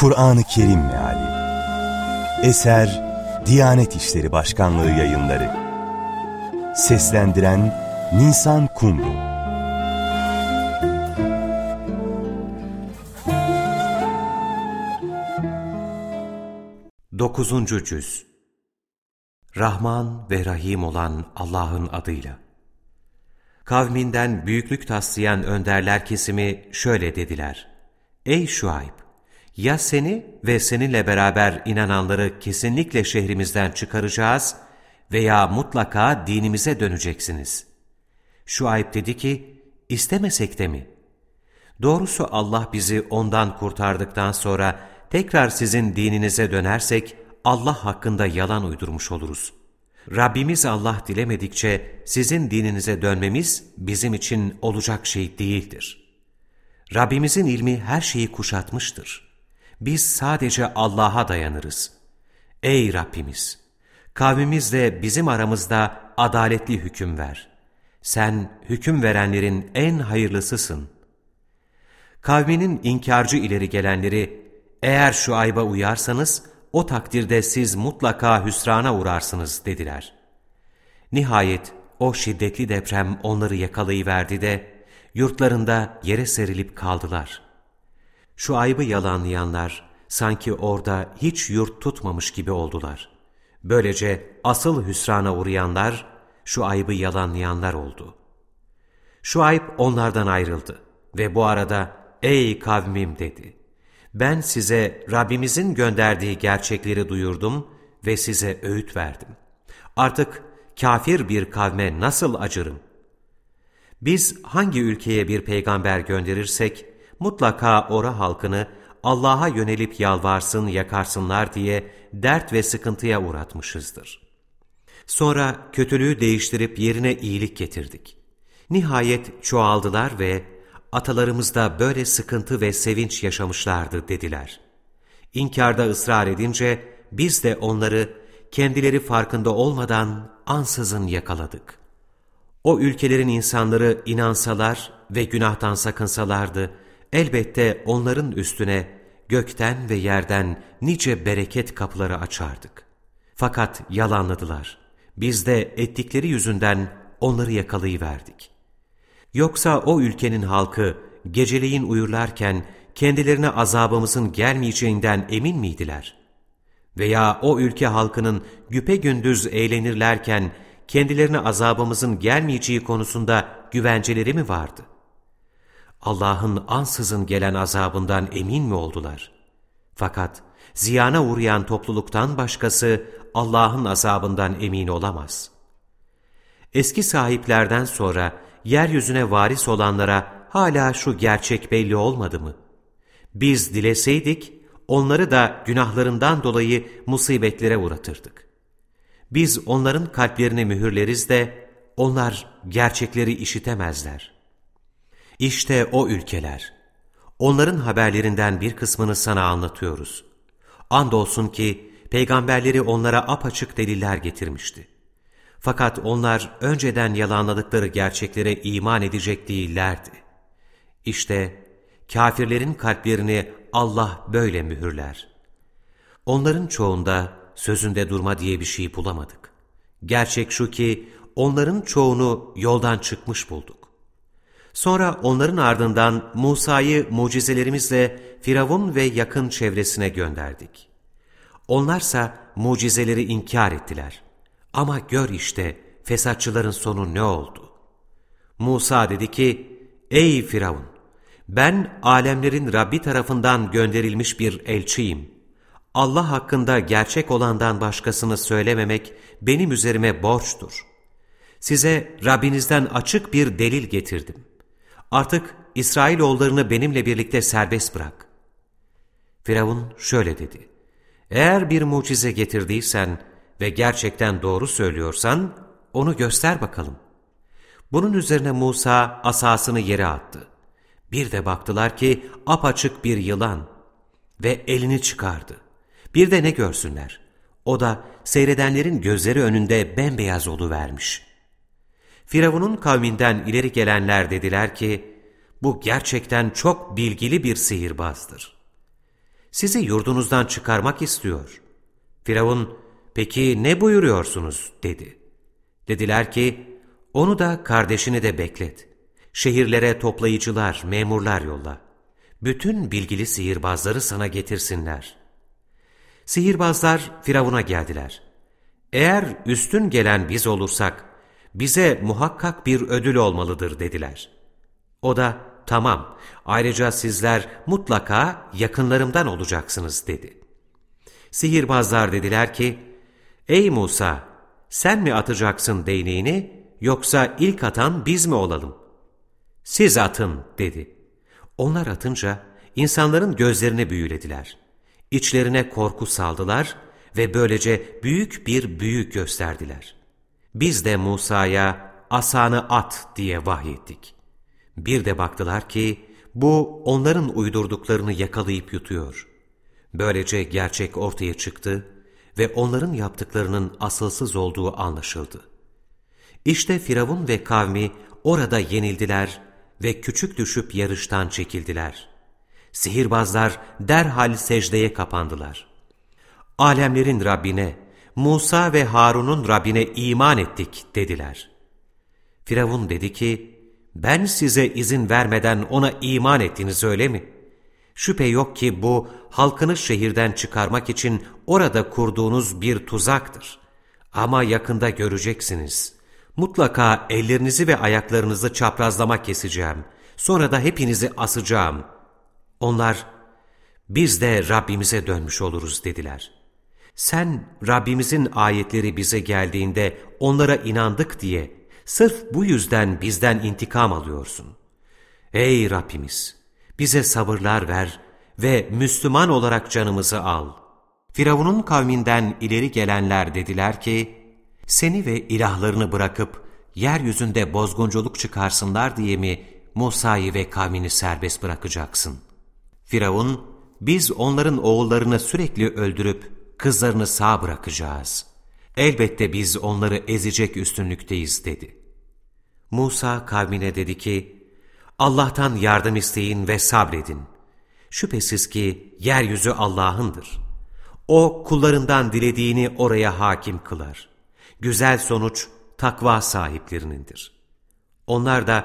Kur'an-ı Kerim Meali. Eser Diyanet İşleri Başkanlığı Yayınları. Seslendiren Nisan Kumru. Dokuzuncu Cüz. Rahman ve Rahim olan Allah'ın adıyla. Kavminden büyüklük taslayan önderler kesimi şöyle dediler. Ey Şuayb! Ya seni ve seninle beraber inananları kesinlikle şehrimizden çıkaracağız veya mutlaka dinimize döneceksiniz. Şuayb dedi ki, istemesek de mi? Doğrusu Allah bizi ondan kurtardıktan sonra tekrar sizin dininize dönersek Allah hakkında yalan uydurmuş oluruz. Rabbimiz Allah dilemedikçe sizin dininize dönmemiz bizim için olacak şey değildir. Rabbimizin ilmi her şeyi kuşatmıştır. Biz sadece Allah'a dayanırız. Ey Rabbimiz! Kavmimizle bizim aramızda adaletli hüküm ver. Sen hüküm verenlerin en hayırlısısın. Kavminin inkarcı ileri gelenleri, eğer şu ayba uyarsanız, o takdirde siz mutlaka hüsrana uğrarsınız dediler. Nihayet o şiddetli deprem onları yakalayıverdi de yurtlarında yere serilip kaldılar. Şu ayıbı yalanlayanlar sanki orada hiç yurt tutmamış gibi oldular. Böylece asıl hüsrana uğrayanlar şu ayıbı yalanlayanlar oldu. Şu ayıp onlardan ayrıldı ve bu arada ''Ey kavmim'' dedi. Ben size Rabbimizin gönderdiği gerçekleri duyurdum ve size öğüt verdim. Artık kafir bir kavme nasıl acırım? Biz hangi ülkeye bir peygamber gönderirsek, mutlaka ora halkını Allah'a yönelip yalvarsın, yakarsınlar diye dert ve sıkıntıya uğratmışızdır. Sonra kötülüğü değiştirip yerine iyilik getirdik. Nihayet çoğaldılar ve atalarımız da böyle sıkıntı ve sevinç yaşamışlardı dediler. İnkarda ısrar edince biz de onları kendileri farkında olmadan ansızın yakaladık. O ülkelerin insanları inansalar ve günahtan sakınsalardı, elbette onların üstüne gökten ve yerden nice bereket kapıları açardık. Fakat yalanladılar. Biz de ettikleri yüzünden onları yakalayıverdik. Yoksa o ülkenin halkı geceleyin uyurlarken kendilerine azabımızın gelmeyeceğinden emin miydiler? Veya o ülke halkının güpe gündüz eğlenirlerken kendilerine azabımızın gelmeyeceği konusunda güvenceleri mi vardı? Allah'ın ansızın gelen azabından emin mi oldular? Fakat ziyana uğrayan topluluktan başkası Allah'ın azabından emin olamaz. Eski sahiplerden sonra yeryüzüne varis olanlara hala şu gerçek belli olmadı mı? Biz dileseydik, onları da günahlarından dolayı musibetlere uğratırdık. Biz onların kalplerini mühürleriz de, onlar gerçekleri işitemezler. İşte o ülkeler. Onların haberlerinden bir kısmını sana anlatıyoruz. Andolsun ki, peygamberleri onlara apaçık deliller getirmişti. Fakat onlar önceden yalanladıkları gerçeklere iman edecek değillerdi. İşte kafirlerin kalplerini Allah böyle mühürler. Onların çoğunda sözünde durma diye bir şey bulamadık. Gerçek şu ki onların çoğunu yoldan çıkmış bulduk. Sonra onların ardından Musa'yı mucizelerimizle Firavun ve yakın çevresine gönderdik. Onlarsa mucizeleri inkar ettiler. Ama gör işte fesatçıların sonu ne oldu? Musa dedi ki, Ey Firavun! Ben alemlerin Rabbi tarafından gönderilmiş bir elçiyim. Allah hakkında gerçek olandan başkasını söylememek benim üzerime borçtur. Size Rabbinizden açık bir delil getirdim. Artık İsrailoğullarını benimle birlikte serbest bırak. Firavun şöyle dedi. Eğer bir mucize getirdiysen ve gerçekten doğru söylüyorsan onu göster bakalım. Bunun üzerine Musa asasını yere attı. Bir de baktılar ki apaçık bir yılan ve elini çıkardı. Bir de ne görsünler? O da seyredenlerin gözleri önünde bembeyaz vermiş. Firavun'un kavminden ileri gelenler dediler ki, bu gerçekten çok bilgili bir sihirbazdır. Sizi yurdunuzdan çıkarmak istiyor. Firavun, peki ne buyuruyorsunuz dedi. Dediler ki, onu da kardeşini de beklet. Şehirlere toplayıcılar, memurlar yolla. Bütün bilgili sihirbazları sana getirsinler. Sihirbazlar Firavun'a geldiler. Eğer üstün gelen biz olursak, bize muhakkak bir ödül olmalıdır dediler. O da, tamam, ayrıca sizler mutlaka yakınlarımdan olacaksınız dedi. Sihirbazlar dediler ki, ey Musa, sen mi atacaksın değneğini, yoksa ilk atan biz mi olalım? Siz atın dedi. Onlar atınca insanların gözlerini büyülediler. İçlerine korku saldılar ve böylece büyük bir büyük gösterdiler. Biz de Musa'ya asanı at diye vahyettik. Bir de baktılar ki bu onların uydurduklarını yakalayıp yutuyor. Böylece gerçek ortaya çıktı ve onların yaptıklarının asılsız olduğu anlaşıldı. İşte Firavun ve kavmi orada yenildiler ve küçük düşüp yarıştan çekildiler. Sihirbazlar derhal secdeye kapandılar. Alemlerin Rabbine, Musa ve Harun'un Rabbine iman ettik dediler. Firavun dedi ki, ben size izin vermeden ona iman ettiniz öyle mi? Şüphe yok ki bu halkını şehirden çıkarmak için orada kurduğunuz bir tuzaktır. Ama yakında göreceksiniz. Mutlaka ellerinizi ve ayaklarınızı çaprazlama keseceğim. Sonra da hepinizi asacağım. Onlar, biz de Rabbimize dönmüş oluruz dediler. Sen Rabbimizin ayetleri bize geldiğinde onlara inandık diye sırf bu yüzden bizden intikam alıyorsun. Ey Rabbimiz! Bize sabırlar ver ve Müslüman olarak canımızı al. Firavun'un kavminden ileri gelenler dediler ki, seni ve ilahlarını bırakıp yeryüzünde bozgunculuk çıkarsınlar diye mi Musa'yı ve kavmini serbest bırakacaksın? Firavun, biz onların oğullarını sürekli öldürüp kızlarını sağ bırakacağız. Elbette biz onları ezecek üstünlükteyiz dedi. Musa kavmine dedi ki, Allah'tan yardım isteyin ve sabredin. Şüphesiz ki yeryüzü Allah'ındır. O kullarından dilediğini oraya hakim kılar. Güzel sonuç takva sahiplerinindir. Onlar da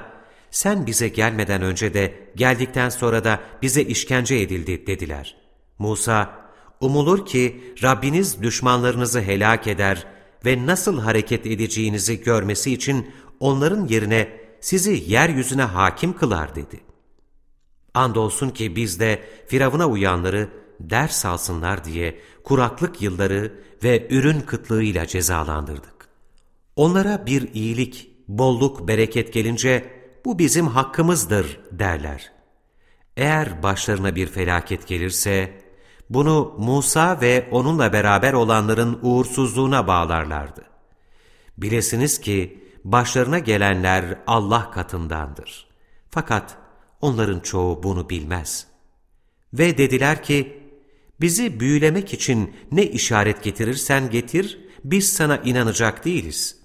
sen bize gelmeden önce de geldikten sonra da bize işkence edildi dediler. Musa, umulur ki Rabbiniz düşmanlarınızı helak eder ve nasıl hareket edeceğinizi görmesi için onların yerine sizi yeryüzüne hakim kılar dedi. Andolsun ki biz de Firavun'a uyanları ders alsınlar diye kuraklık yılları ve ürün kıtlığıyla cezalandırdık. Onlara bir iyilik, bolluk, bereket gelince bu bizim hakkımızdır derler. Eğer başlarına bir felaket gelirse bunu Musa ve onunla beraber olanların uğursuzluğuna bağlarlardı. Bilesiniz ki başlarına gelenler Allah katındandır. Fakat onların çoğu bunu bilmez. Ve dediler ki, bizi büyülemek için ne işaret getirirsen getir, biz sana inanacak değiliz.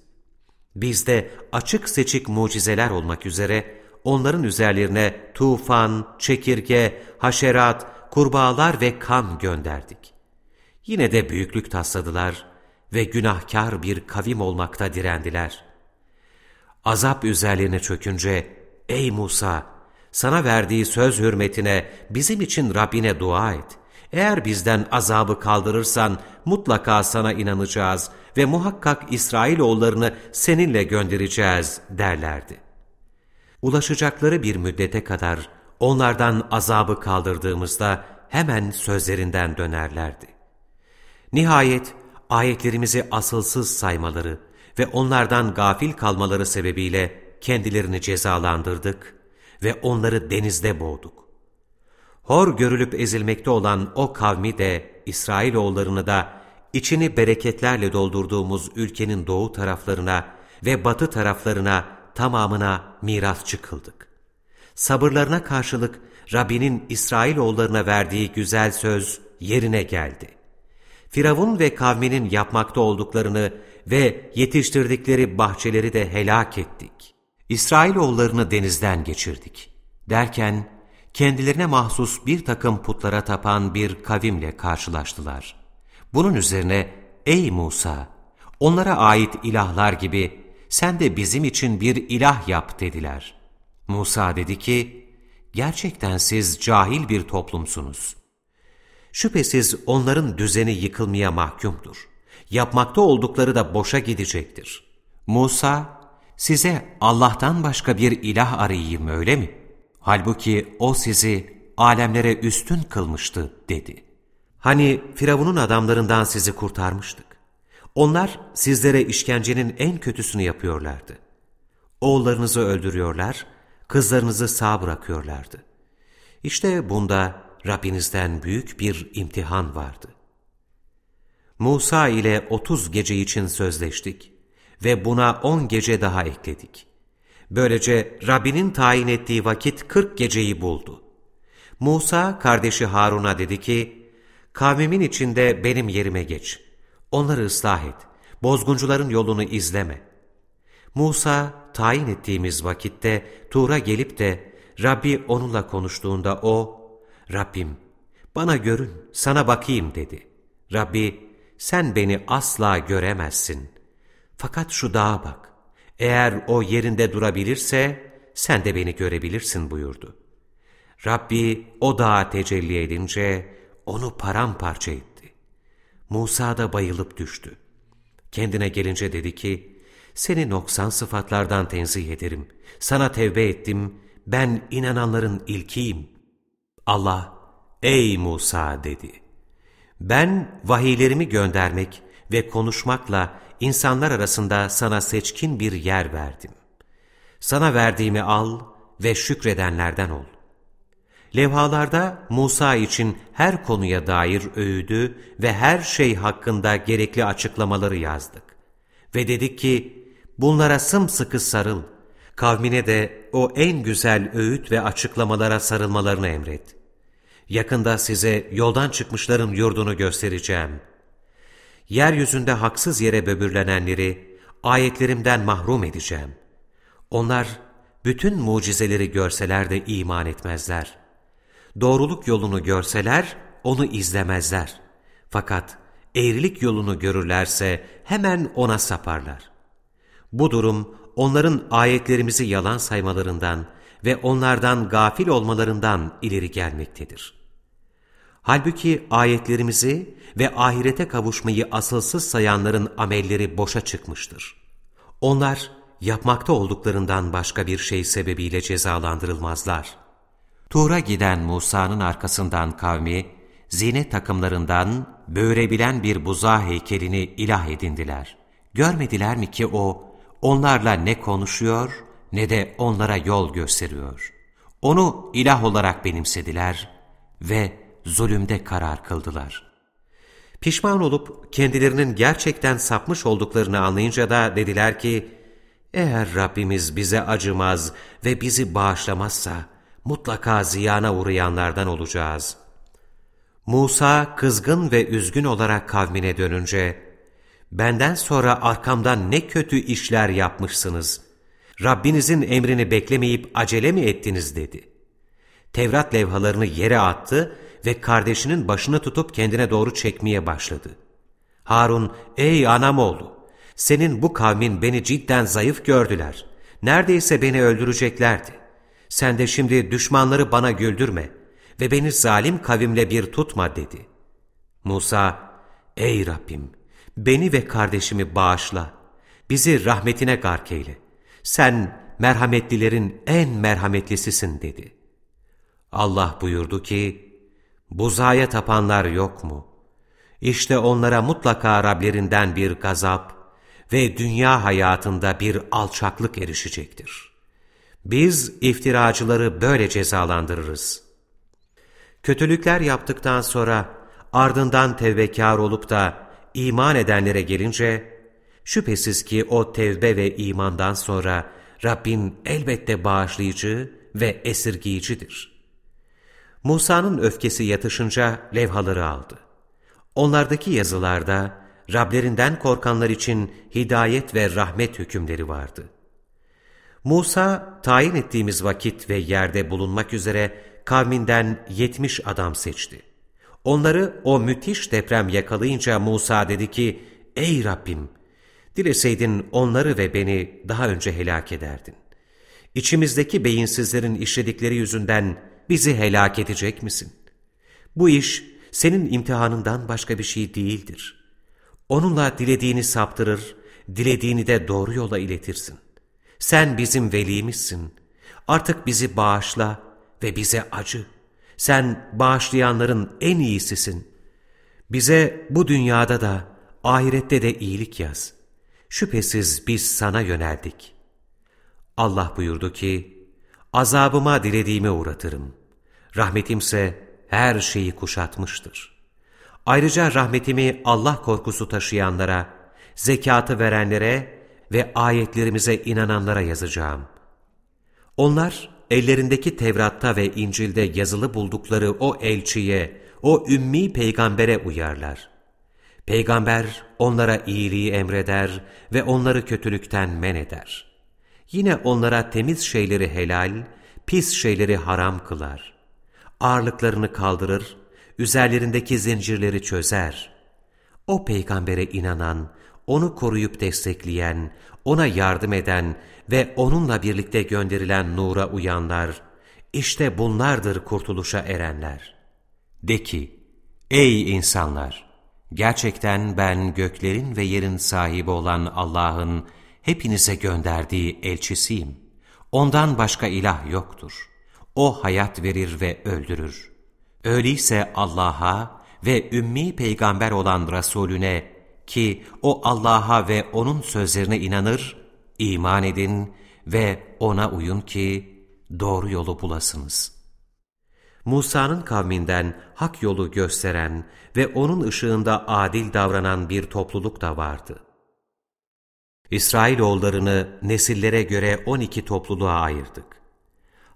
Bizde açık seçik mucizeler olmak üzere onların üzerlerine tufan, çekirge, haşerat, kurbağalar ve kan gönderdik. Yine de büyüklük tasladılar ve günahkar bir kavim olmakta direndiler. Azap üzerlerine çökünce, ey Musa, sana verdiği söz hürmetine bizim için Rabbine dua et. Eğer bizden azabı kaldırırsan mutlaka sana inanacağız ve muhakkak İsrailoğullarını seninle göndereceğiz derlerdi. Ulaşacakları bir müddete kadar onlardan azabı kaldırdığımızda hemen sözlerinden dönerlerdi. Nihayet ayetlerimizi asılsız saymaları ve onlardan gafil kalmaları sebebiyle kendilerini cezalandırdık ve onları denizde boğduk. Hor görülüp ezilmekte olan o kavmi de İsrailoğullarını da içini bereketlerle doldurduğumuz ülkenin doğu taraflarına ve batı taraflarına tamamına mirasçı kıldık. Sabırlarına karşılık Rabbinin İsrailoğullarına verdiği güzel söz yerine geldi. Firavun ve kavminin yapmakta olduklarını ve yetiştirdikleri bahçeleri de helak ettik. İsrailoğullarını denizden geçirdik. Derken kendilerine mahsus bir takım putlara tapan bir kavimle karşılaştılar. Bunun üzerine, ''Ey Musa, onlara ait ilahlar gibi sen de bizim için bir ilah yap.'' dediler. Musa dedi ki, ''Gerçekten siz cahil bir toplumsunuz. Şüphesiz onların düzeni yıkılmaya mahkumdur. Yapmakta oldukları da boşa gidecektir. Musa, size Allah'tan başka bir ilah arayayım öyle mi? Halbuki o sizi alemlere üstün kılmıştı dedi. Hani Firavun'un adamlarından sizi kurtarmıştık. Onlar sizlere işkencenin en kötüsünü yapıyorlardı. Oğullarınızı öldürüyorlar, kızlarınızı sağ bırakıyorlardı. İşte bunda Rabbinizden büyük bir imtihan vardı. Musa ile otuz gece için sözleştik ve buna on gece daha ekledik. Böylece Rabbinin tayin ettiği vakit kırk geceyi buldu. Musa kardeşi Harun'a dedi ki, kavmimin içinde benim yerime geç. Onları ıslah et. Bozguncuların yolunu izleme. Musa tayin ettiğimiz vakitte Tur'a gelip de Rabbi onunla konuştuğunda o, Rabbim bana görün, sana bakayım dedi. Rabbi sen beni asla göremezsin. Fakat şu dağa bak. Eğer o yerinde durabilirse sen de beni görebilirsin buyurdu. Rabbi o dağa tecelli edince onu paramparça etti. Musa da bayılıp düştü. Kendine gelince dedi ki, seni noksan sıfatlardan tenzih ederim. Sana tevbe ettim, ben inananların ilkiyim. Allah, ey Musa dedi. Ben vahiylerimi göndermek ve konuşmakla insanlar arasında sana seçkin bir yer verdim. Sana verdiğimi al ve şükredenlerden ol. Levhalarda Musa için her konuya dair öğüdü ve her şey hakkında gerekli açıklamaları yazdık. Ve dedik ki, bunlara sımsıkı sarıl, kavmine de o en güzel öğüt ve açıklamalara sarılmalarını emret. Yakında size yoldan çıkmışların yurdunu göstereceğim. Yeryüzünde haksız yere böbürlenenleri ayetlerimden mahrum edeceğim. Onlar bütün mucizeleri görseler de iman etmezler. Doğruluk yolunu görseler onu izlemezler. Fakat eğrilik yolunu görürlerse hemen ona saparlar. Bu durum onların ayetlerimizi yalan saymalarından ve onlardan gafil olmalarından ileri gelmektedir.'' Halbuki ayetlerimizi ve ahirete kavuşmayı asılsız sayanların amelleri boşa çıkmıştır. Onlar yapmakta olduklarından başka bir şey sebebiyle cezalandırılmazlar. Tuğra giden Musa'nın arkasından kavmi, zine takımlarından böğrebilen bir buza heykelini ilah edindiler. Görmediler mi ki o, onlarla ne konuşuyor ne de onlara yol gösteriyor. Onu ilah olarak benimsediler ve zulümde karar kıldılar. Pişman olup kendilerinin gerçekten sapmış olduklarını anlayınca da dediler ki, eğer Rabbimiz bize acımaz ve bizi bağışlamazsa mutlaka ziyana uğrayanlardan olacağız. Musa kızgın ve üzgün olarak kavmine dönünce, benden sonra arkamdan ne kötü işler yapmışsınız. Rabbinizin emrini beklemeyip acele mi ettiniz dedi. Tevrat levhalarını yere attı ve kardeşinin başını tutup kendine doğru çekmeye başladı. Harun, ey anam oğlu, senin bu kavmin beni cidden zayıf gördüler. Neredeyse beni öldüreceklerdi. Sen de şimdi düşmanları bana güldürme ve beni zalim kavimle bir tutma dedi. Musa, ey Rabbim, beni ve kardeşimi bağışla, bizi rahmetine gark eyle. Sen merhametlilerin en merhametlisisin dedi. Allah buyurdu ki, Buzaya tapanlar yok mu? İşte onlara mutlaka Rablerinden bir gazap ve dünya hayatında bir alçaklık erişecektir. Biz iftiracıları böyle cezalandırırız. Kötülükler yaptıktan sonra ardından tevbekar olup da iman edenlere gelince, şüphesiz ki o tevbe ve imandan sonra Rabbin elbette bağışlayıcı ve esirgiyicidir.'' Musa'nın öfkesi yatışınca levhaları aldı. Onlardaki yazılarda Rablerinden korkanlar için hidayet ve rahmet hükümleri vardı. Musa tayin ettiğimiz vakit ve yerde bulunmak üzere kavminden yetmiş adam seçti. Onları o müthiş deprem yakalayınca Musa dedi ki, Ey Rabbim! Dileseydin onları ve beni daha önce helak ederdin. İçimizdeki beyinsizlerin işledikleri yüzünden bizi helak edecek misin? Bu iş senin imtihanından başka bir şey değildir. Onunla dilediğini saptırır, dilediğini de doğru yola iletirsin. Sen bizim velimizsin. Artık bizi bağışla ve bize acı. Sen bağışlayanların en iyisisin. Bize bu dünyada da ahirette de iyilik yaz. Şüphesiz biz sana yöneldik. Allah buyurdu ki, azabıma dilediğimi uğratırım. Rahmetimse her şeyi kuşatmıştır. Ayrıca rahmetimi Allah korkusu taşıyanlara, zekatı verenlere ve ayetlerimize inananlara yazacağım. Onlar ellerindeki Tevrat'ta ve İncil'de yazılı buldukları o elçiye, o ümmi peygambere uyarlar. Peygamber onlara iyiliği emreder ve onları kötülükten men eder. Yine onlara temiz şeyleri helal, pis şeyleri haram kılar. Ağırlıklarını kaldırır, üzerlerindeki zincirleri çözer. O peygambere inanan, onu koruyup destekleyen, ona yardım eden ve onunla birlikte gönderilen nura uyanlar, işte bunlardır kurtuluşa erenler. De ki, ey insanlar! Gerçekten ben göklerin ve yerin sahibi olan Allah'ın hepinize gönderdiği elçisiyim. Ondan başka ilah yoktur. O hayat verir ve öldürür. Öyleyse Allah'a ve ümmi peygamber olan Resulüne ki o Allah'a ve O'nun sözlerine inanır, iman edin ve O'na uyun ki doğru yolu bulasınız. Musa'nın kavminden hak yolu gösteren ve onun ışığında adil davranan bir topluluk da vardı. İsrailoğullarını nesillere göre on iki topluluğa ayırdık.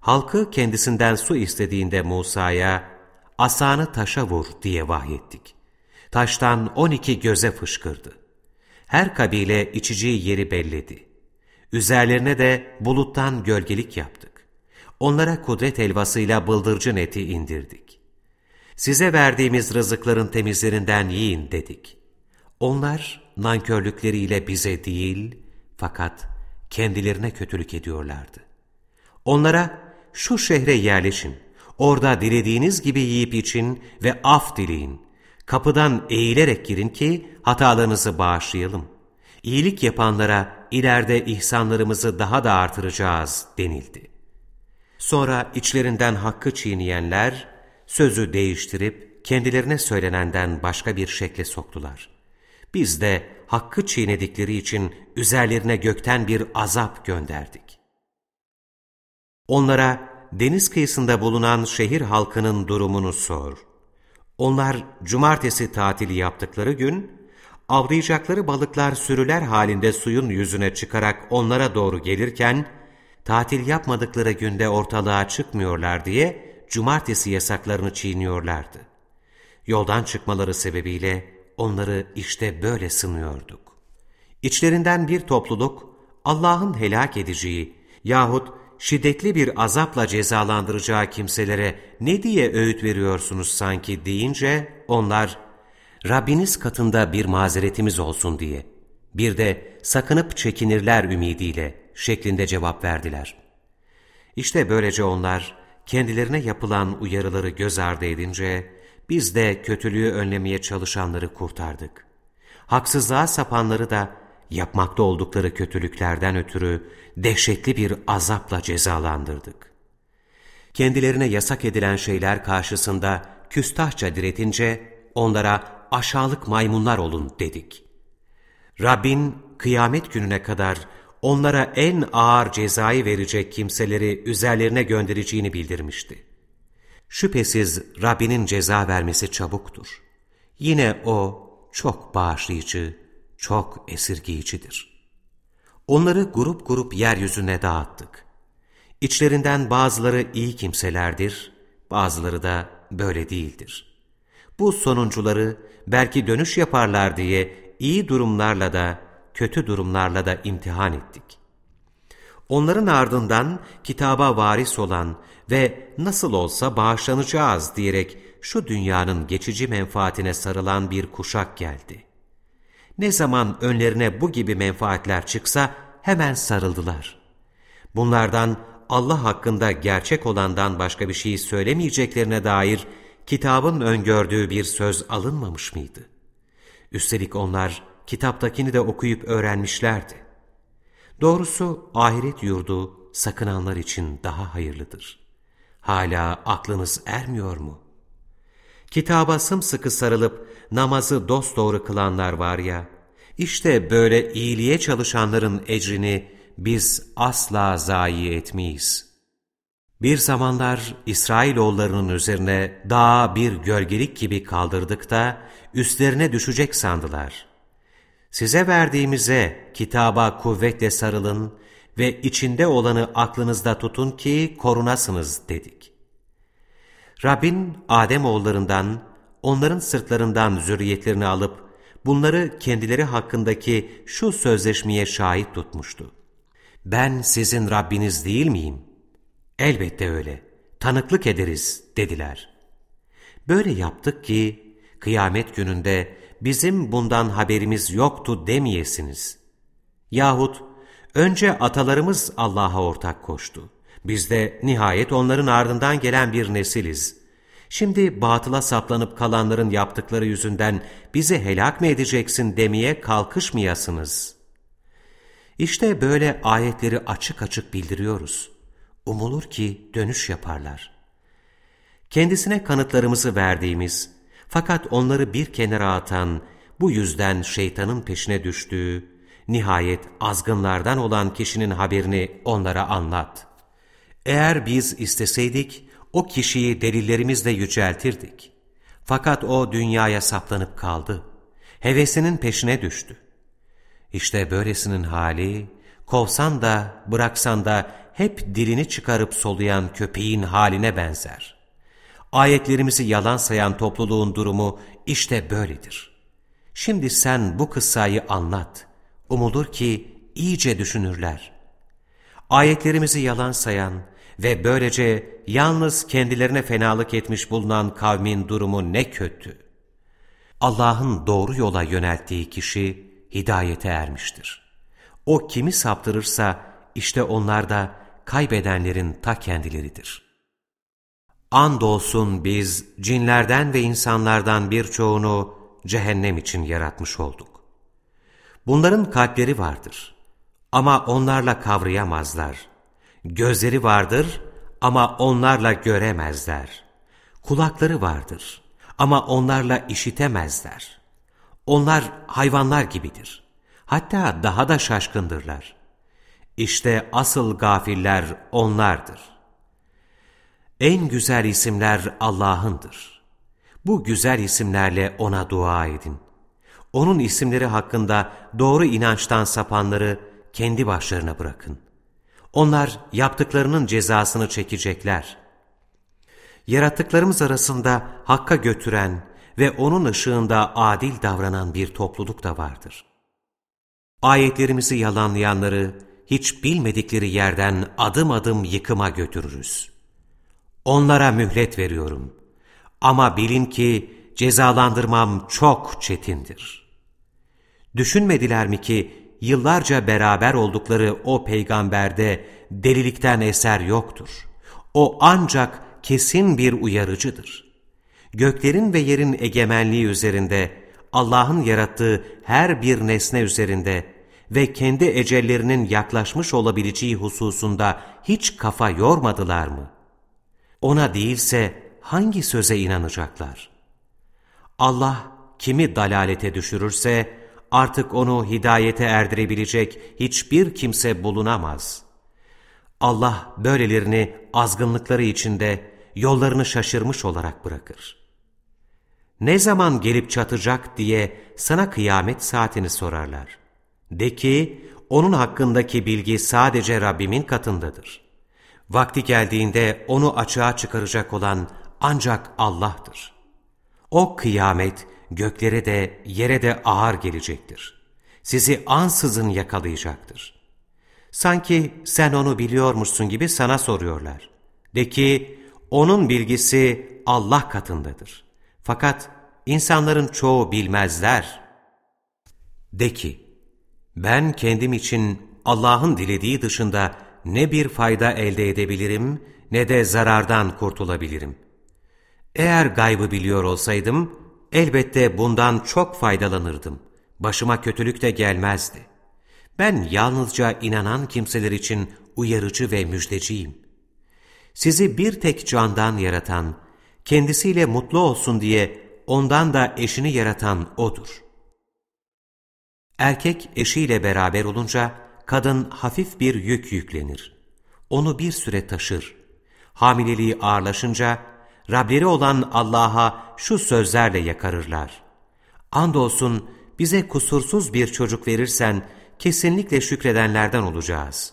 Halkı kendisinden su istediğinde Musa'ya, asanı taşa vur diye vahyettik. Taştan on iki göze fışkırdı. Her kabile içeceği yeri belledi. Üzerlerine de buluttan gölgelik yaptık. Onlara kudret elvasıyla bıldırcın eti indirdik. Size verdiğimiz rızıkların temizlerinden yiyin dedik. Onlar nankörlükleriyle bize değil, fakat kendilerine kötülük ediyorlardı. Onlara şu şehre yerleşin, orada dilediğiniz gibi yiyip için ve af dileyin. Kapıdan eğilerek girin ki hatalarınızı bağışlayalım. İyilik yapanlara ileride ihsanlarımızı daha da artıracağız denildi. Sonra içlerinden hakkı çiğneyenler sözü değiştirip kendilerine söylenenden başka bir şekle soktular. Biz de hakkı çiğnedikleri için üzerlerine gökten bir azap gönderdik. Onlara deniz kıyısında bulunan şehir halkının durumunu sor. Onlar cumartesi tatili yaptıkları gün, avlayacakları balıklar sürüler halinde suyun yüzüne çıkarak onlara doğru gelirken, tatil yapmadıkları günde ortalığa çıkmıyorlar diye cumartesi yasaklarını çiğniyorlardı. Yoldan çıkmaları sebebiyle onları işte böyle sınıyorduk. İçlerinden bir topluluk Allah'ın helak edeceği yahut şiddetli bir azapla cezalandıracağı kimselere ne diye öğüt veriyorsunuz sanki deyince onlar Rabbiniz katında bir mazeretimiz olsun diye bir de sakınıp çekinirler ümidiyle şeklinde cevap verdiler. İşte böylece onlar kendilerine yapılan uyarıları göz ardı edince biz de kötülüğü önlemeye çalışanları kurtardık. Haksızlığa sapanları da yapmakta oldukları kötülüklerden ötürü dehşetli bir azapla cezalandırdık. Kendilerine yasak edilen şeyler karşısında küstahça diretince onlara aşağılık maymunlar olun dedik. Rabbin kıyamet gününe kadar onlara en ağır cezayı verecek kimseleri üzerlerine göndereceğini bildirmişti. Şüphesiz Rabbinin ceza vermesi çabuktur. Yine O çok bağışlayıcı, çok esirgeyicidir. Onları grup grup yeryüzüne dağıttık. İçlerinden bazıları iyi kimselerdir, bazıları da böyle değildir. Bu sonuncuları belki dönüş yaparlar diye iyi durumlarla da kötü durumlarla da imtihan ettik. onların ardından kitaba varis olan ve nasıl olsa bağışlanacağız diyerek şu dünyanın geçici menfaatine sarılan bir kuşak geldi. Ne zaman önlerine bu gibi menfaatler çıksa hemen sarıldılar. Bunlardan Allah hakkında gerçek olandan başka bir şey söylemeyeceklerine dair kitabın öngördüğü bir söz alınmamış mıydı? Üstelik onlar kitaptakini de okuyup öğrenmişlerdi. Doğrusu ahiret yurdu sakınanlar için daha hayırlıdır. Hala aklınız ermiyor mu? Kitaba sımsıkı sarılıp namazı dosdoğru kılanlar var ya, işte böyle iyiliğe çalışanların ecrini biz asla zayi etmeyiz. Bir zamanlar İsrailoğullarının üzerine dağa bir gölgelik gibi kaldırdık da üstlerine düşecek sandılar. Size verdiğimize kitaba kuvvetle sarılın ve içinde olanı aklınızda tutun ki korunasınız dedik. Rabbin Adem oğullarından, onların sırtlarından zürriyetlerini alıp bunları kendileri hakkındaki şu sözleşmeye şahit tutmuştu. Ben sizin Rabbiniz değil miyim? Elbette öyle. Tanıklık ederiz dediler. Böyle yaptık ki kıyamet gününde bizim bundan haberimiz yoktu demeyesiniz. Yahut önce atalarımız Allah'a ortak koştu. Biz de nihayet onların ardından gelen bir nesiliz. Şimdi batıla saplanıp kalanların yaptıkları yüzünden bizi helak mı edeceksin demeye kalkışmayasınız. İşte böyle ayetleri açık açık bildiriyoruz. Umulur ki dönüş yaparlar. Kendisine kanıtlarımızı verdiğimiz, fakat onları bir kenara atan, bu yüzden şeytanın peşine düştüğü, nihayet azgınlardan olan kişinin haberini onlara anlat. Eğer biz isteseydik, o kişiyi delillerimizle yüceltirdik. Fakat o dünyaya saplanıp kaldı. Hevesinin peşine düştü. İşte böylesinin hali, kovsan da bıraksan da hep dilini çıkarıp soluyan köpeğin haline benzer. Ayetlerimizi yalan sayan topluluğun durumu işte böyledir. Şimdi sen bu kıssayı anlat. Umulur ki iyice düşünürler. Ayetlerimizi yalan sayan ve böylece yalnız kendilerine fenalık etmiş bulunan kavmin durumu ne kötü. Allah'ın doğru yola yönelttiği kişi hidayete ermiştir. O kimi saptırırsa işte onlar da kaybedenlerin ta kendileridir. Andolsun biz cinlerden ve insanlardan birçoğunu cehennem için yaratmış olduk. Bunların kalpleri vardır ama onlarla kavrayamazlar. Gözleri vardır ama onlarla göremezler. Kulakları vardır ama onlarla işitemezler. Onlar hayvanlar gibidir. Hatta daha da şaşkındırlar. İşte asıl gafiller onlardır. En güzel isimler Allah'ındır. Bu güzel isimlerle O'na dua edin. O'nun isimleri hakkında doğru inançtan sapanları kendi başlarına bırakın. Onlar yaptıklarının cezasını çekecekler. Yarattıklarımız arasında Hakk'a götüren ve O'nun ışığında adil davranan bir topluluk da vardır. Ayetlerimizi yalanlayanları hiç bilmedikleri yerden adım adım yıkıma götürürüz. Onlara mühlet veriyorum. Ama bilin ki cezalandırmam çok çetindir. Düşünmediler mi ki yıllarca beraber oldukları o peygamberde delilikten eser yoktur. O ancak kesin bir uyarıcıdır. Göklerin ve yerin egemenliği üzerinde, Allah'ın yarattığı her bir nesne üzerinde ve kendi ecellerinin yaklaşmış olabileceği hususunda hiç kafa yormadılar mı? Ona değilse hangi söze inanacaklar? Allah kimi dalalete düşürürse artık onu hidayete erdirebilecek hiçbir kimse bulunamaz. Allah böylelerini azgınlıkları içinde yollarını şaşırmış olarak bırakır. Ne zaman gelip çatacak diye sana kıyamet saatini sorarlar. De ki, onun hakkındaki bilgi sadece Rabbimin katındadır. Vakti geldiğinde onu açığa çıkaracak olan ancak Allah'tır. O kıyamet göklere de yere de ağır gelecektir. Sizi ansızın yakalayacaktır. Sanki sen onu biliyormuşsun gibi sana soruyorlar. De ki, onun bilgisi Allah katındadır. Fakat insanların çoğu bilmezler. De ki, ben kendim için Allah'ın dilediği dışında ne bir fayda elde edebilirim ne de zarardan kurtulabilirim. Eğer gaybı biliyor olsaydım, elbette bundan çok faydalanırdım. Başıma kötülük de gelmezdi. Ben yalnızca inanan kimseler için uyarıcı ve müjdeciyim. Sizi bir tek candan yaratan, kendisiyle mutlu olsun diye ondan da eşini yaratan O'dur. Erkek eşiyle beraber olunca kadın hafif bir yük yüklenir. Onu bir süre taşır. Hamileliği ağırlaşınca Rableri olan Allah'a şu sözlerle yakarırlar. Andolsun bize kusursuz bir çocuk verirsen kesinlikle şükredenlerden olacağız.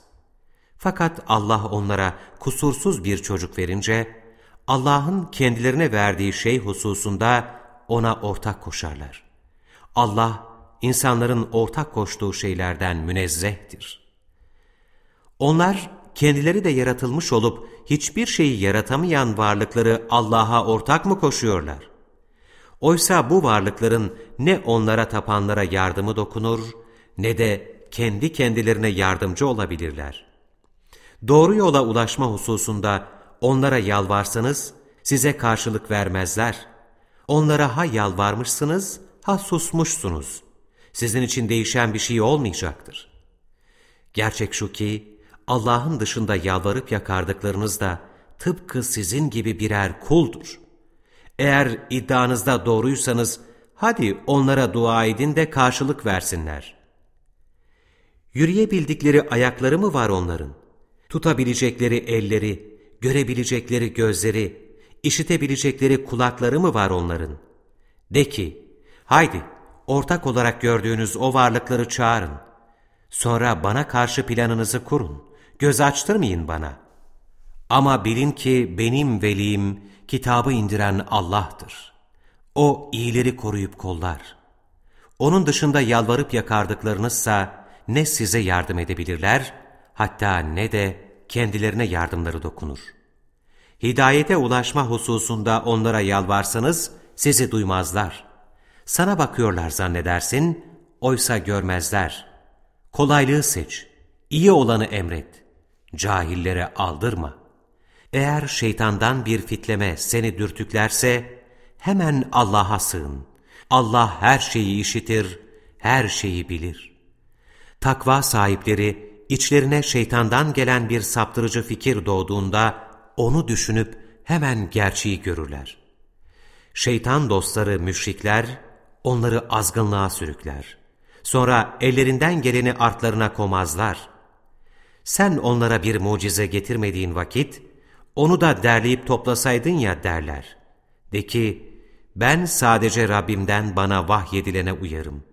Fakat Allah onlara kusursuz bir çocuk verince Allah'ın kendilerine verdiği şey hususunda ona ortak koşarlar. Allah insanların ortak koştuğu şeylerden münezzehtir. Onlar kendileri de yaratılmış olup hiçbir şeyi yaratamayan varlıkları Allah'a ortak mı koşuyorlar? Oysa bu varlıkların ne onlara tapanlara yardımı dokunur ne de kendi kendilerine yardımcı olabilirler. Doğru yola ulaşma hususunda onlara yalvarsanız size karşılık vermezler. Onlara ha yalvarmışsınız ha susmuşsunuz. Sizin için değişen bir şey olmayacaktır. Gerçek şu ki Allah'ın dışında yalvarıp yakardıklarınız da tıpkı sizin gibi birer kuldur. Eğer iddianızda doğruysanız hadi onlara dua edin de karşılık versinler. Yürüyebildikleri ayakları mı var onların? Tutabilecekleri elleri, görebilecekleri gözleri, işitebilecekleri kulakları mı var onların? De ki, haydi ortak olarak gördüğünüz o varlıkları çağırın. Sonra bana karşı planınızı kurun. Göz açtırmayın bana. Ama bilin ki benim velim, kitabı indiren Allah'tır. O iyileri koruyup kollar. Onun dışında yalvarıp yakardıklarınızsa ne size yardım edebilirler, hatta ne de kendilerine yardımları dokunur. Hidayete ulaşma hususunda onlara yalvarsanız sizi duymazlar. Sana bakıyorlar zannedersin, oysa görmezler. Kolaylığı seç, iyi olanı emret, cahillere aldırma. Eğer şeytandan bir fitleme seni dürtüklerse, hemen Allah'a sığın. Allah her şeyi işitir, her şeyi bilir. Takva sahipleri, içlerine şeytandan gelen bir saptırıcı fikir doğduğunda, onu düşünüp hemen gerçeği görürler. Şeytan dostları müşrikler, onları azgınlığa sürükler. Sonra ellerinden geleni artlarına komazlar. Sen onlara bir mucize getirmediğin vakit, onu da derleyip toplasaydın ya derler. De ki, ben sadece Rabbimden bana vahyedilene uyarım.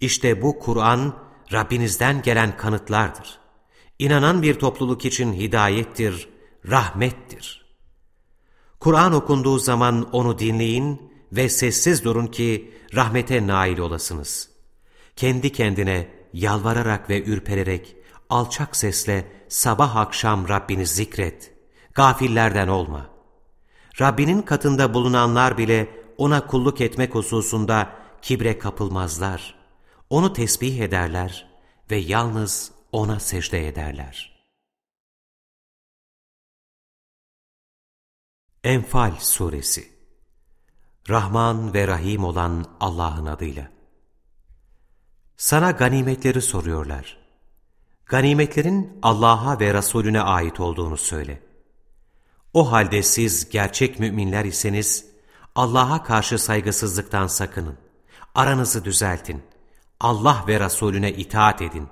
İşte bu Kur'an, Rabbinizden gelen kanıtlardır. İnanan bir topluluk için hidayettir, rahmettir. Kur'an okunduğu zaman onu dinleyin ve sessiz durun ki rahmete nail olasınız. Kendi kendine yalvararak ve ürpererek alçak sesle sabah akşam Rabbini zikret, gafillerden olma. Rabbinin katında bulunanlar bile ona kulluk etmek hususunda kibre kapılmazlar. Onu tesbih ederler ve yalnız ona secde ederler. Enfal Suresi Rahman ve Rahim olan Allah'ın adıyla. Sana ganimetleri soruyorlar. Ganimetlerin Allah'a ve Resulüne ait olduğunu söyle. O halde siz gerçek müminler iseniz, Allah'a karşı saygısızlıktan sakının. Aranızı düzeltin. Allah ve Resulüne itaat edin.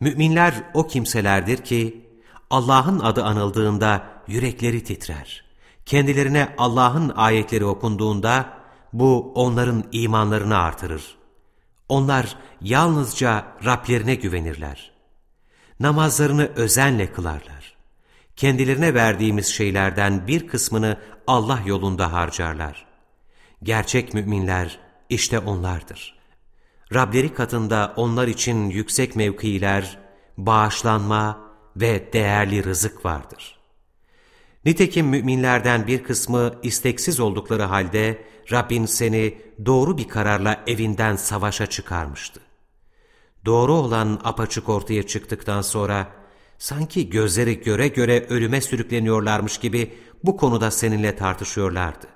Müminler o kimselerdir ki, Allah'ın adı anıldığında yürekleri titrer. Kendilerine Allah'ın ayetleri okunduğunda, bu onların imanlarını artırır. Onlar yalnızca Rablerine güvenirler. Namazlarını özenle kılarlar. Kendilerine verdiğimiz şeylerden bir kısmını Allah yolunda harcarlar. Gerçek müminler işte onlardır. Rableri katında onlar için yüksek mevkiler, bağışlanma ve değerli rızık vardır. Nitekim müminlerden bir kısmı isteksiz oldukları halde Rabbin seni doğru bir kararla evinden savaşa çıkarmıştı. Doğru olan apaçık ortaya çıktıktan sonra sanki gözleri göre göre ölüme sürükleniyorlarmış gibi bu konuda seninle tartışıyorlardı.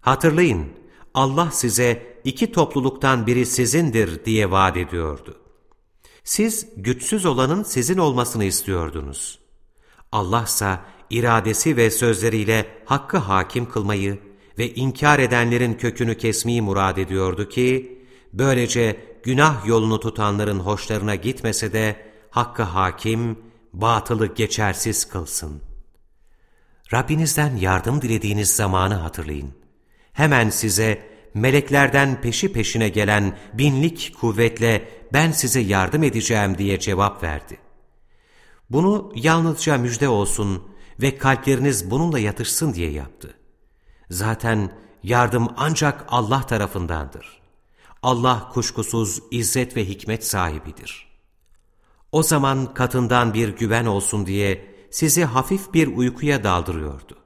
Hatırlayın, Allah size iki topluluktan biri sizindir diye vaat ediyordu. Siz güçsüz olanın sizin olmasını istiyordunuz. Allah ise iradesi ve sözleriyle hakkı hakim kılmayı ve inkar edenlerin kökünü kesmeyi murad ediyordu ki, böylece günah yolunu tutanların hoşlarına gitmese de hakkı hakim, batılı geçersiz kılsın. Rabbinizden yardım dilediğiniz zamanı hatırlayın. Hemen size meleklerden peşi peşine gelen binlik kuvvetle ben size yardım edeceğim diye cevap verdi. Bunu yalnızca müjde olsun ve kalpleriniz bununla yatışsın diye yaptı. Zaten yardım ancak Allah tarafındandır. Allah kuşkusuz izzet ve hikmet sahibidir. O zaman katından bir güven olsun diye sizi hafif bir uykuya daldırıyordu.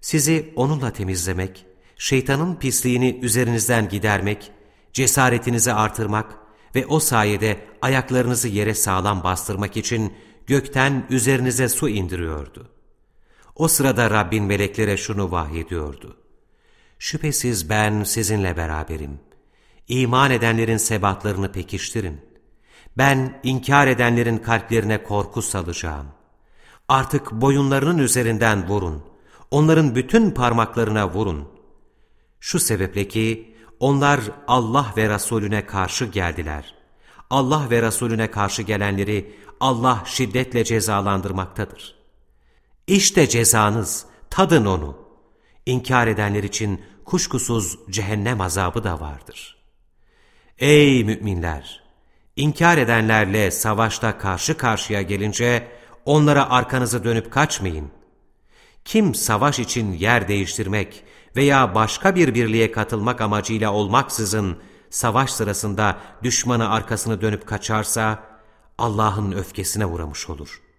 Sizi onunla temizlemek, şeytanın pisliğini üzerinizden gidermek, cesaretinizi artırmak ve o sayede ayaklarınızı yere sağlam bastırmak için gökten üzerinize su indiriyordu. O sırada Rabbin meleklere şunu vahyediyordu. Şüphesiz ben sizinle beraberim. İman edenlerin sebatlarını pekiştirin. Ben inkar edenlerin kalplerine korku salacağım. Artık boyunlarının üzerinden vurun. Onların bütün parmaklarına vurun. Şu sebeple ki onlar Allah ve Resulüne karşı geldiler. Allah ve Resulüne karşı gelenleri Allah şiddetle cezalandırmaktadır. İşte cezanız, tadın onu. İnkar edenler için kuşkusuz cehennem azabı da vardır. Ey müminler! İnkar edenlerle savaşta karşı karşıya gelince onlara arkanızı dönüp kaçmayın. Kim savaş için yer değiştirmek veya başka bir birliğe katılmak amacıyla olmaksızın savaş sırasında düşmanı arkasını dönüp kaçarsa Allah'ın öfkesine uğramış olur.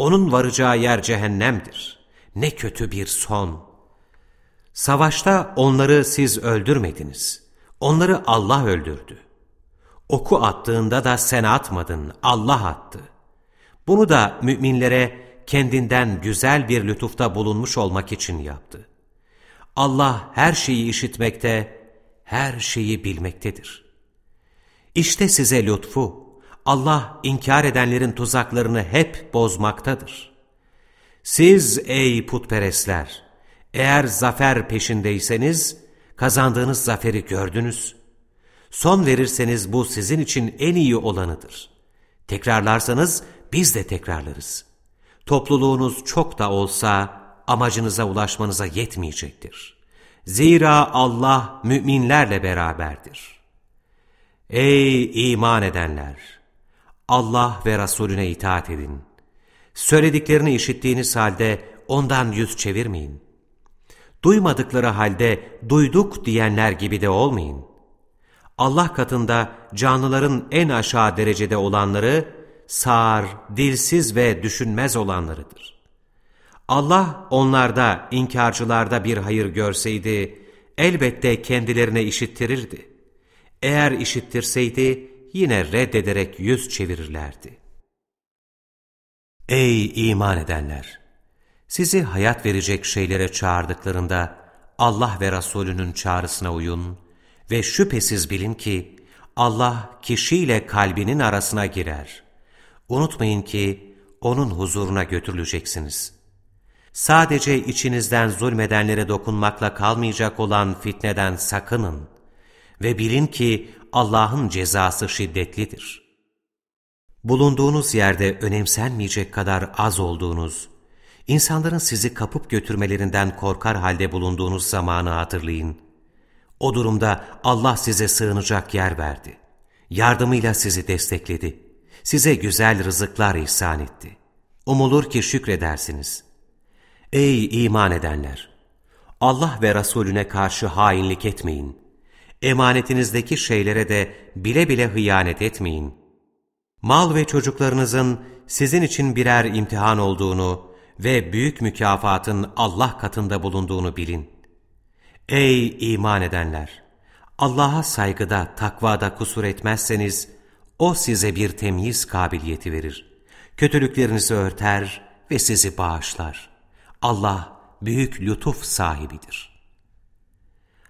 Onun varacağı yer cehennemdir. Ne kötü bir son. Savaşta onları siz öldürmediniz. Onları Allah öldürdü. Oku attığında da sen atmadın, Allah attı. Bunu da müminlere kendinden güzel bir lütufta bulunmuş olmak için yaptı. Allah her şeyi işitmekte, her şeyi bilmektedir. İşte size lütfu, Allah inkar edenlerin tuzaklarını hep bozmaktadır. Siz ey putperestler, eğer zafer peşindeyseniz, kazandığınız zaferi gördünüz. Son verirseniz bu sizin için en iyi olanıdır. Tekrarlarsanız biz de tekrarlarız. Topluluğunuz çok da olsa amacınıza ulaşmanıza yetmeyecektir. Zira Allah müminlerle beraberdir. Ey iman edenler! Allah ve Resulüne itaat edin. Söylediklerini işittiğiniz halde ondan yüz çevirmeyin. Duymadıkları halde duyduk diyenler gibi de olmayın. Allah katında canlıların en aşağı derecede olanları, sağır, dilsiz ve düşünmez olanlarıdır. Allah onlarda, inkarcılarda bir hayır görseydi, elbette kendilerine işittirirdi. Eğer işittirseydi, yine reddederek yüz çevirirlerdi. Ey iman edenler! Sizi hayat verecek şeylere çağırdıklarında, Allah ve Resulünün çağrısına uyun ve şüphesiz bilin ki, Allah kişiyle kalbinin arasına girer. Unutmayın ki, O'nun huzuruna götürüleceksiniz.'' Sadece içinizden zulmedenlere dokunmakla kalmayacak olan fitneden sakının ve bilin ki Allah'ın cezası şiddetlidir. Bulunduğunuz yerde önemsenmeyecek kadar az olduğunuz, insanların sizi kapıp götürmelerinden korkar halde bulunduğunuz zamanı hatırlayın. O durumda Allah size sığınacak yer verdi. Yardımıyla sizi destekledi. Size güzel rızıklar ihsan etti. Umulur ki şükredersiniz.'' Ey iman edenler! Allah ve Resulüne karşı hainlik etmeyin. Emanetinizdeki şeylere de bile bile hıyanet etmeyin. Mal ve çocuklarınızın sizin için birer imtihan olduğunu ve büyük mükafatın Allah katında bulunduğunu bilin. Ey iman edenler! Allah'a saygıda, takvada kusur etmezseniz, O size bir temyiz kabiliyeti verir. Kötülüklerinizi örter ve sizi bağışlar. Allah büyük lütuf sahibidir.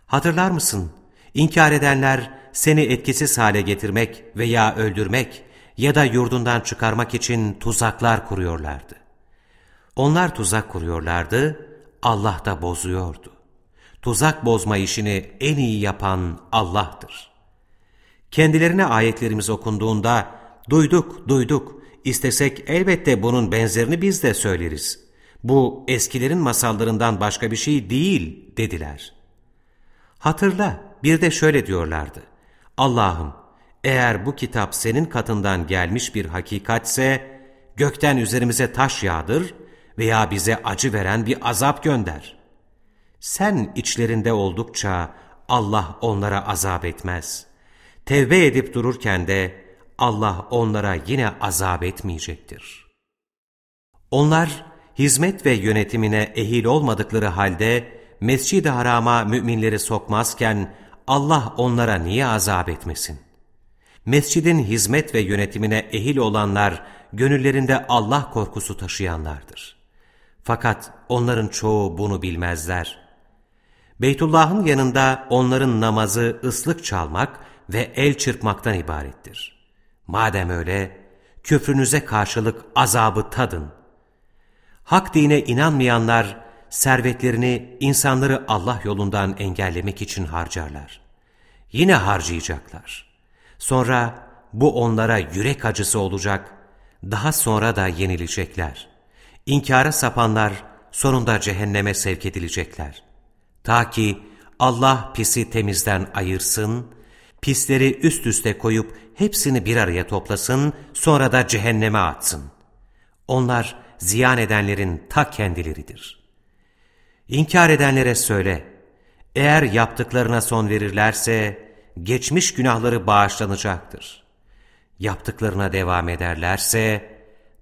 Hatırlar mısın? İnkar edenler seni etkisiz hale getirmek veya öldürmek ya da yurdundan çıkarmak için tuzaklar kuruyorlardı. Onlar tuzak kuruyorlardı, Allah da bozuyordu. Tuzak bozma işini en iyi yapan Allah'tır. Kendilerine ayetlerimiz okunduğunda, duyduk, duyduk, istesek elbette bunun benzerini biz de söyleriz. Bu eskilerin masallarından başka bir şey değil dediler. Hatırla, bir de şöyle diyorlardı. Allah'ım, eğer bu kitap senin katından gelmiş bir hakikatse, gökten üzerimize taş yağdır veya bize acı veren bir azap gönder. Sen içlerinde oldukça Allah onlara azap etmez. Tevbe edip dururken de Allah onlara yine azap etmeyecektir. Onlar hizmet ve yönetimine ehil olmadıkları halde Mescid-i Haram'a müminleri sokmazken Allah onlara niye azap etmesin? Mescidin hizmet ve yönetimine ehil olanlar gönüllerinde Allah korkusu taşıyanlardır. Fakat onların çoğu bunu bilmezler. Beytullah'ın yanında onların namazı ıslık çalmak ve el çırpmaktan ibarettir. Madem öyle, küfrünüze karşılık azabı tadın. Hak dine inanmayanlar, servetlerini insanları Allah yolundan engellemek için harcarlar. Yine harcayacaklar. Sonra bu onlara yürek acısı olacak, daha sonra da yenilecekler. İnkara sapanlar sonunda cehenneme sevk edilecekler. Ta ki Allah pisi temizden ayırsın, pisleri üst üste koyup hepsini bir araya toplasın, sonra da cehenneme atsın. Onlar ziyan edenlerin ta kendileridir. İnkar edenlere söyle, eğer yaptıklarına son verirlerse, geçmiş günahları bağışlanacaktır. Yaptıklarına devam ederlerse,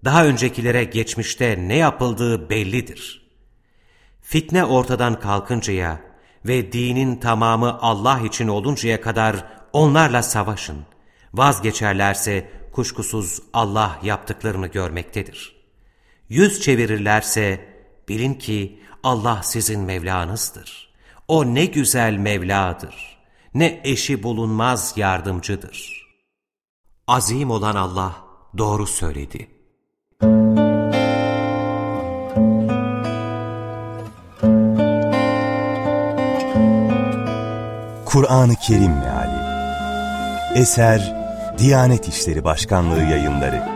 daha öncekilere geçmişte ne yapıldığı bellidir. Fitne ortadan kalkıncaya ve dinin tamamı Allah için oluncaya kadar onlarla savaşın. Vazgeçerlerse kuşkusuz Allah yaptıklarını görmektedir. Yüz çevirirlerse bilin ki Allah sizin Mevlanızdır. O ne güzel Mevladır. Ne eşi bulunmaz yardımcıdır. Azim olan Allah doğru söyledi. Kur'an-ı Kerim Meali Eser Diyanet İşleri Başkanlığı Yayınları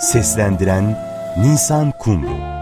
Seslendiren Nisan Kumru